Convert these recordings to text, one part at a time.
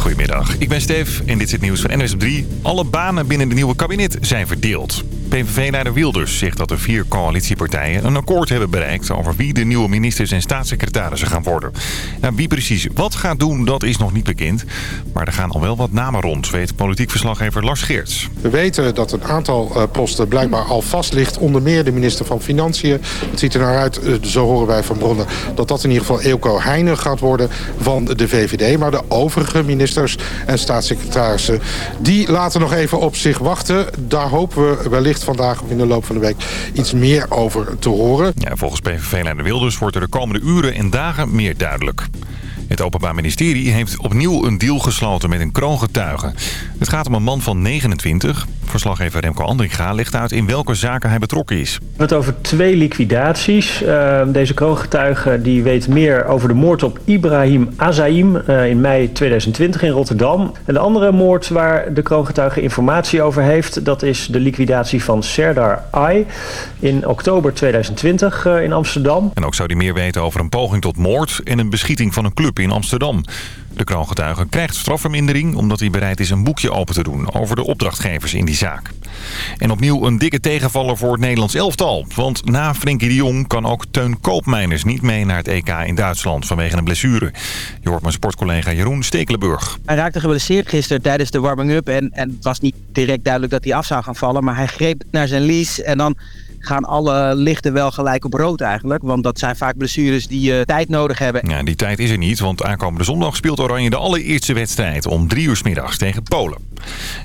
Goedemiddag, ik ben Stef en dit is het nieuws van NWS op 3. Alle banen binnen het nieuwe kabinet zijn verdeeld. PVV-leider Wilders zegt dat de vier coalitiepartijen een akkoord hebben bereikt... over wie de nieuwe ministers en staatssecretarissen gaan worden. Nou, wie precies wat gaat doen, dat is nog niet bekend. Maar er gaan al wel wat namen rond, weet politiek verslaggever Lars Geerts. We weten dat een aantal uh, posten blijkbaar al vast ligt. Onder meer de minister van Financiën. Het ziet er naar uit, uh, zo horen wij van bronnen... dat dat in ieder geval Eelco Heijnen gaat worden van de VVD. Maar de overige ministers en staatssecretarissen... die laten nog even op zich wachten. Daar hopen we wellicht vandaag of in de loop van de week iets meer over te horen. Ja, volgens PVV-leider Wilders wordt er de komende uren en dagen meer duidelijk. Het Openbaar Ministerie heeft opnieuw een deal gesloten met een kroongetuige. Het gaat om een man van 29. Verslaggever Remco Andringa legt uit in welke zaken hij betrokken is. We hebben het over twee liquidaties. Uh, deze kroongetuige die weet meer over de moord op Ibrahim Azaim uh, in mei 2020 in Rotterdam. En de andere moord waar de kroongetuige informatie over heeft... dat is de liquidatie van Serdar Ay in oktober 2020 uh, in Amsterdam. En ook zou hij meer weten over een poging tot moord en een beschieting van een club in Amsterdam. De kroongetuige krijgt strafvermindering omdat hij bereid is een boekje open te doen over de opdrachtgevers in die zaak. En opnieuw een dikke tegenvaller voor het Nederlands elftal. Want na Frenkie de Jong kan ook Teun Koopmeiners niet mee naar het EK in Duitsland vanwege een blessure. Je hoort mijn sportcollega Jeroen Stekelenburg. Hij raakte geblesseerd gisteren tijdens de warming-up en, en het was niet direct duidelijk dat hij af zou gaan vallen. Maar hij greep naar zijn lies en dan gaan alle lichten wel gelijk op rood eigenlijk. Want dat zijn vaak blessures die uh, tijd nodig hebben. Ja, die tijd is er niet, want aankomende zondag speelt Oranje de allereerste wedstrijd om drie uur s middags tegen Polen.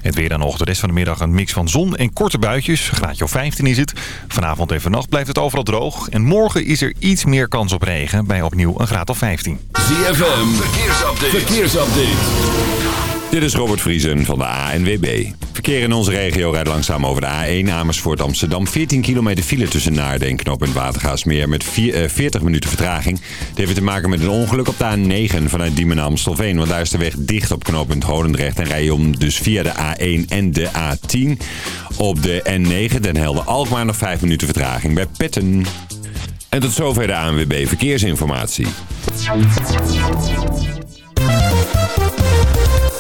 Het weer dan nog, de rest van de middag een mix van zon en korte buitjes. Graadje of 15 is het. Vanavond en vannacht blijft het overal droog. En morgen is er iets meer kans op regen bij opnieuw een graad of 15. ZFM, verkeersupdate. verkeersupdate. Dit is Robert Vriesen van de ANWB. Verkeer in onze regio rijdt langzaam over de A1 Amersfoort Amsterdam. 14 kilometer file tussen Naarden en Knoop en Watergaasmeer met 40 minuten vertraging. Dit heeft te maken met een ongeluk op de A9 vanuit Diemen naar Amstelveen. Want daar is de weg dicht op knooppunt Holendrecht en rij je om dus via de A1 en de A10. Op de N9 Den Helder Alkmaar nog 5 minuten vertraging bij Petten. En tot zover de ANWB Verkeersinformatie.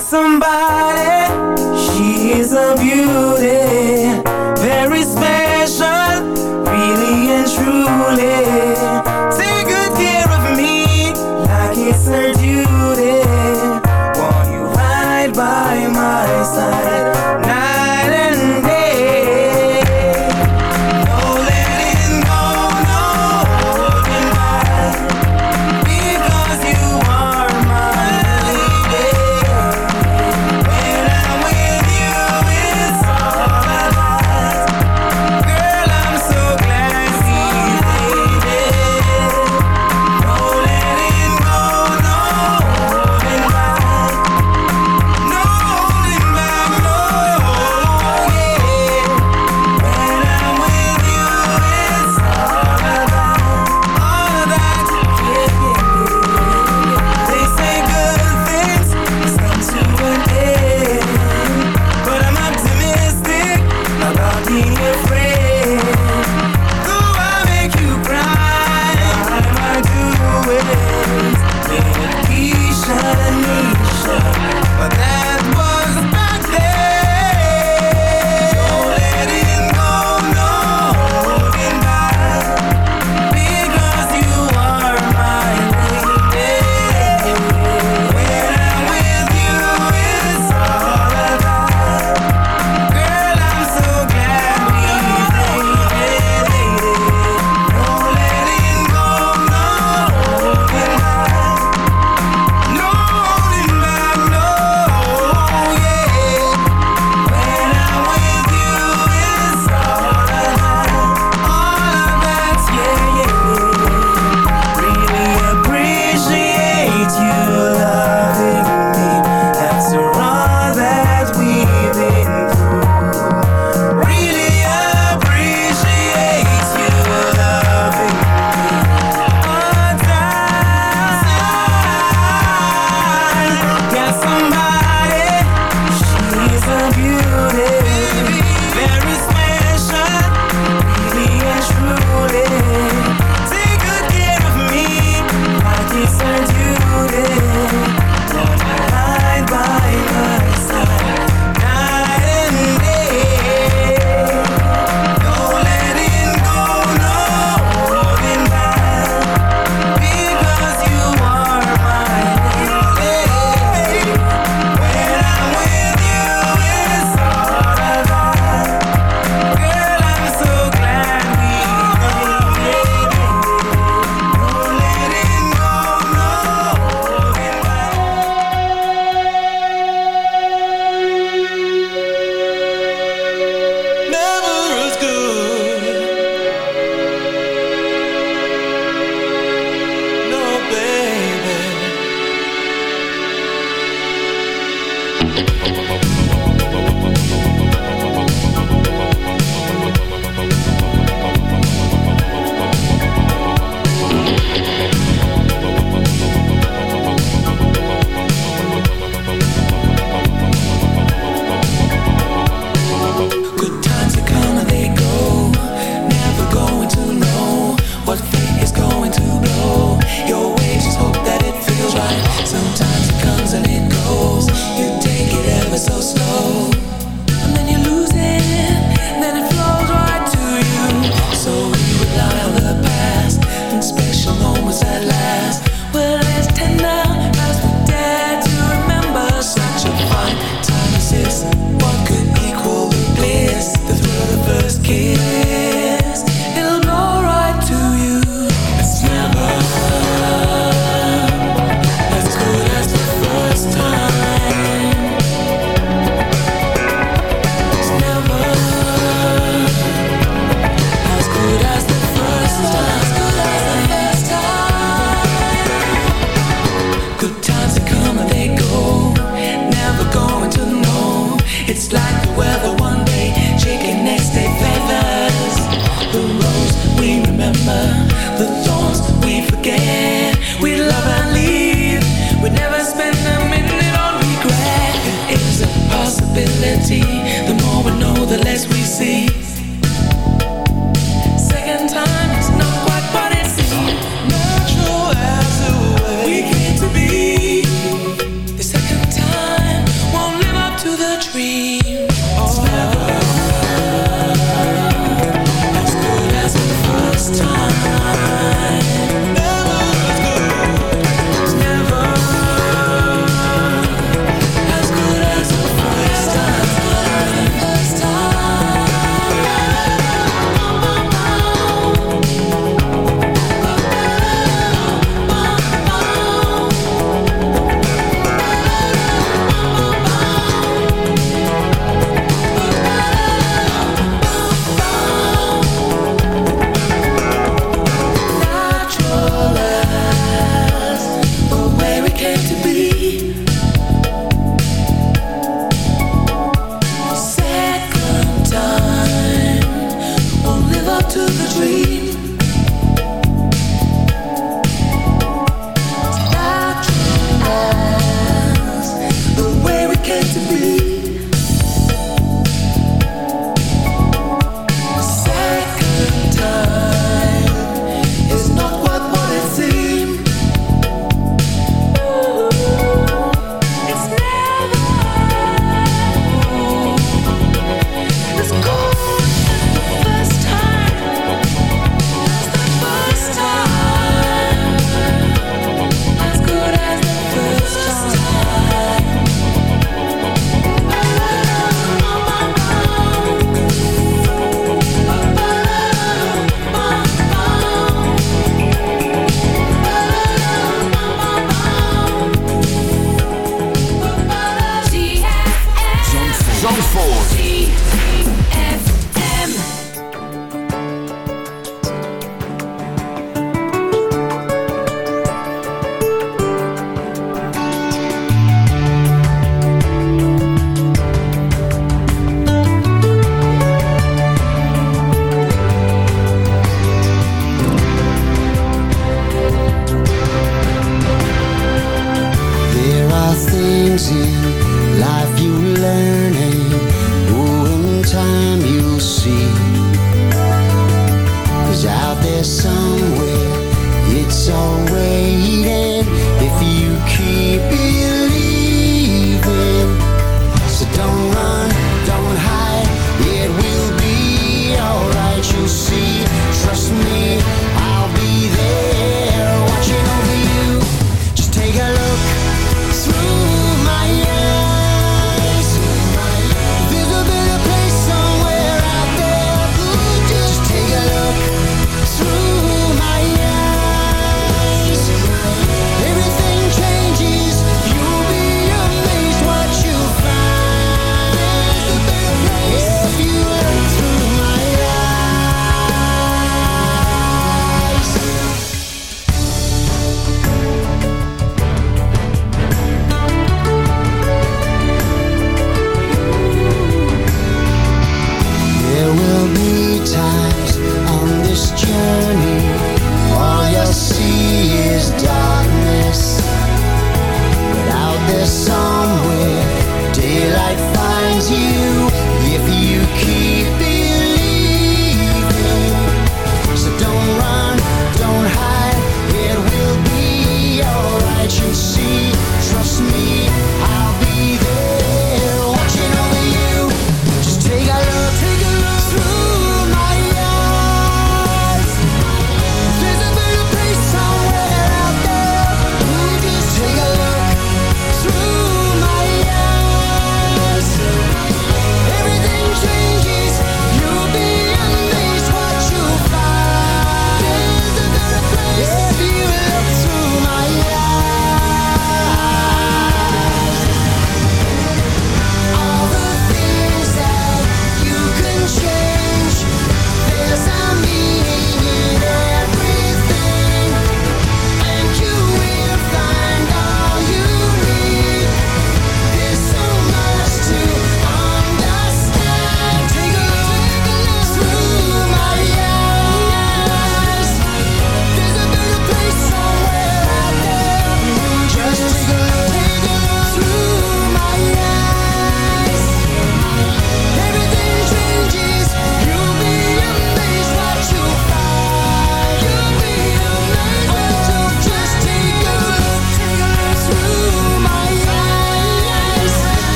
Somebody. She is a beauty, very special, really and truly. Take good care of me, like it's her duty. Want you right by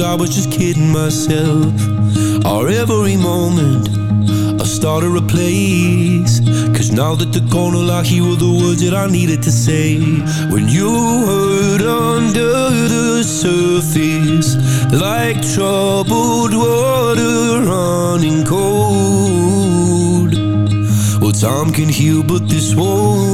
I was just kidding myself. Or every moment I started a place. Cause now that the corner lock Here were the words that I needed to say. When you heard under the surface Like troubled water running cold. Well time can heal but this won't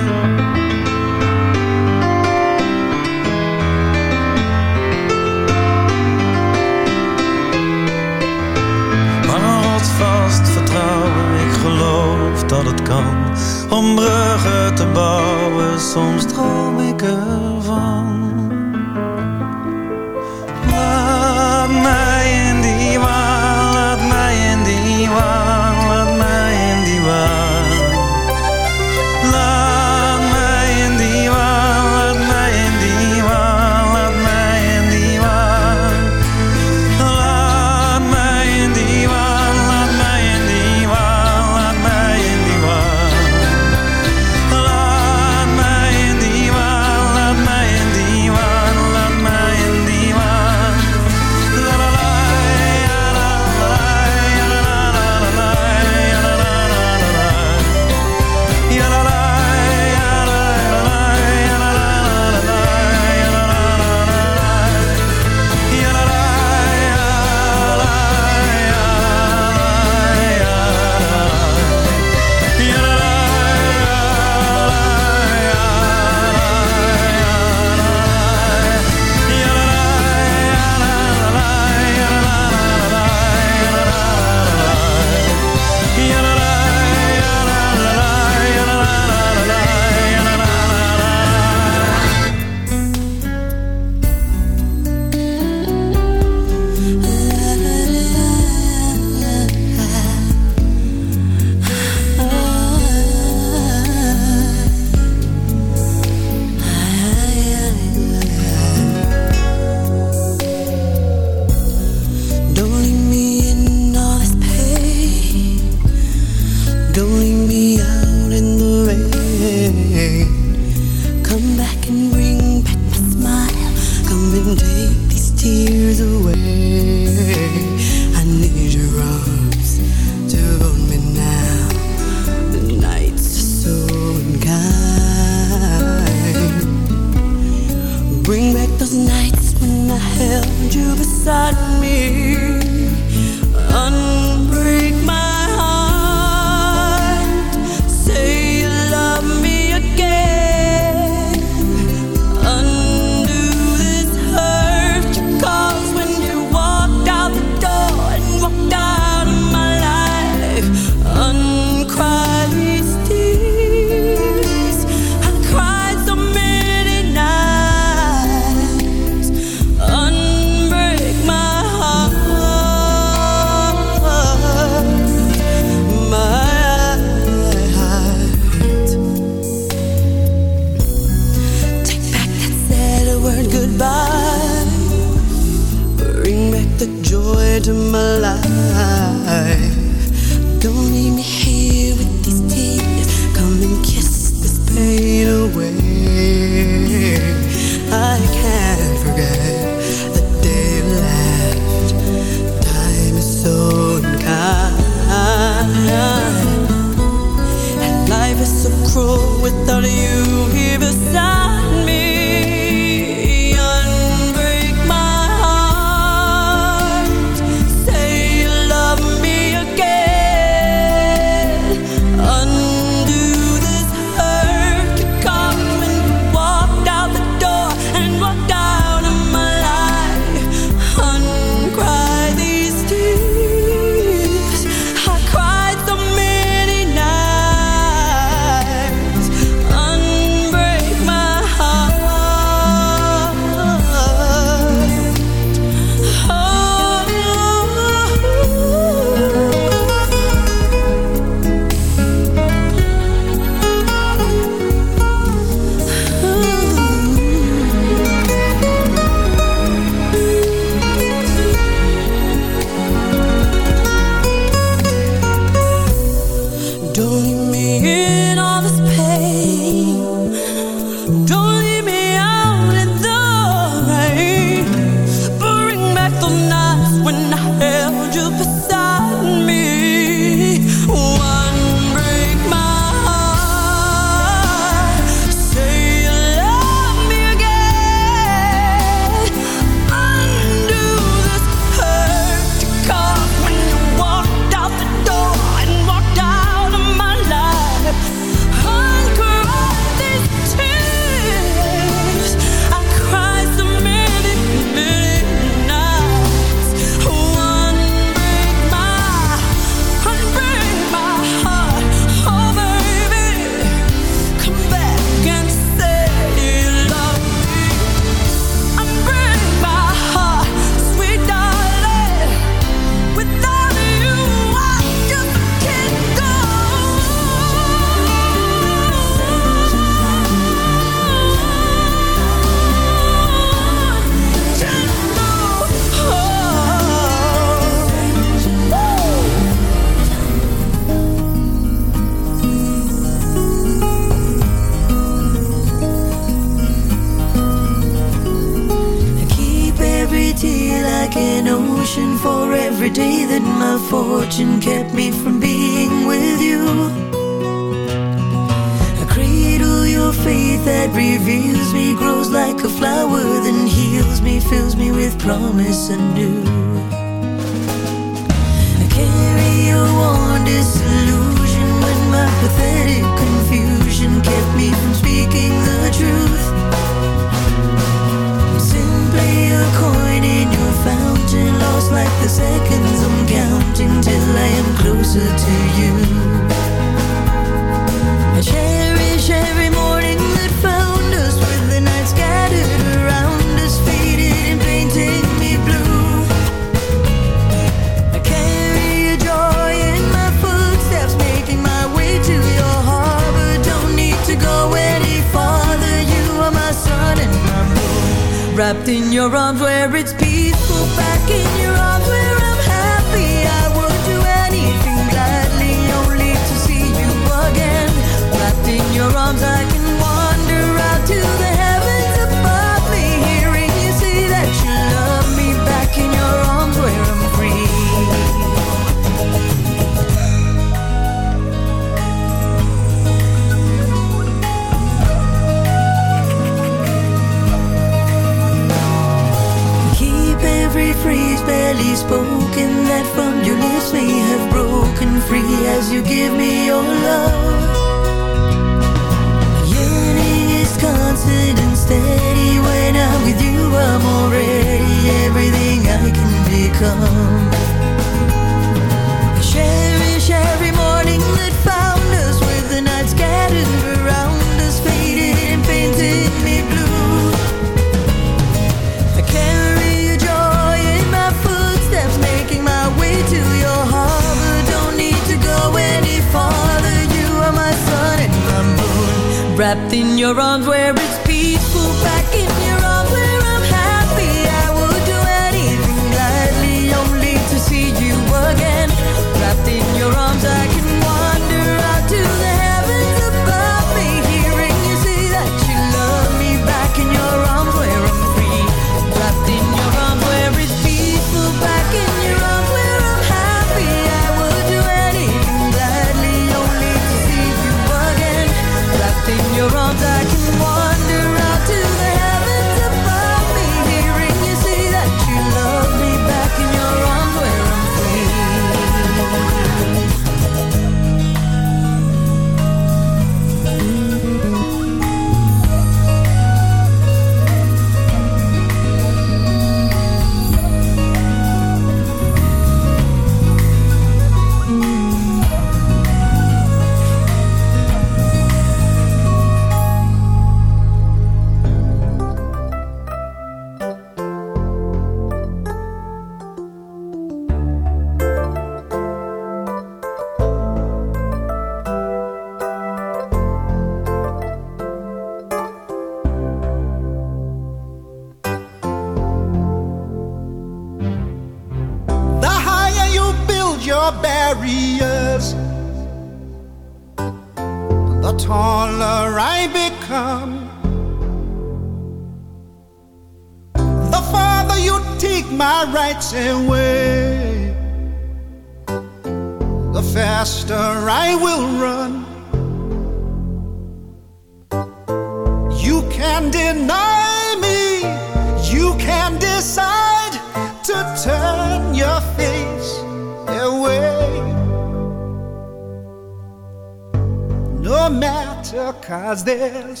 no matter, cause there's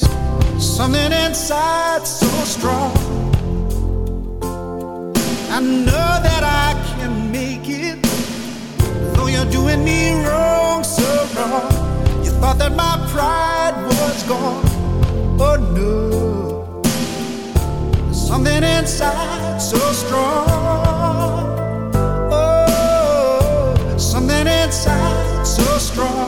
something inside so strong. I know that I can make it, though you're doing me wrong, so wrong. You thought that my pride was gone, but no. There's something inside so strong, oh, something inside so strong.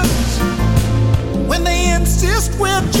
exist with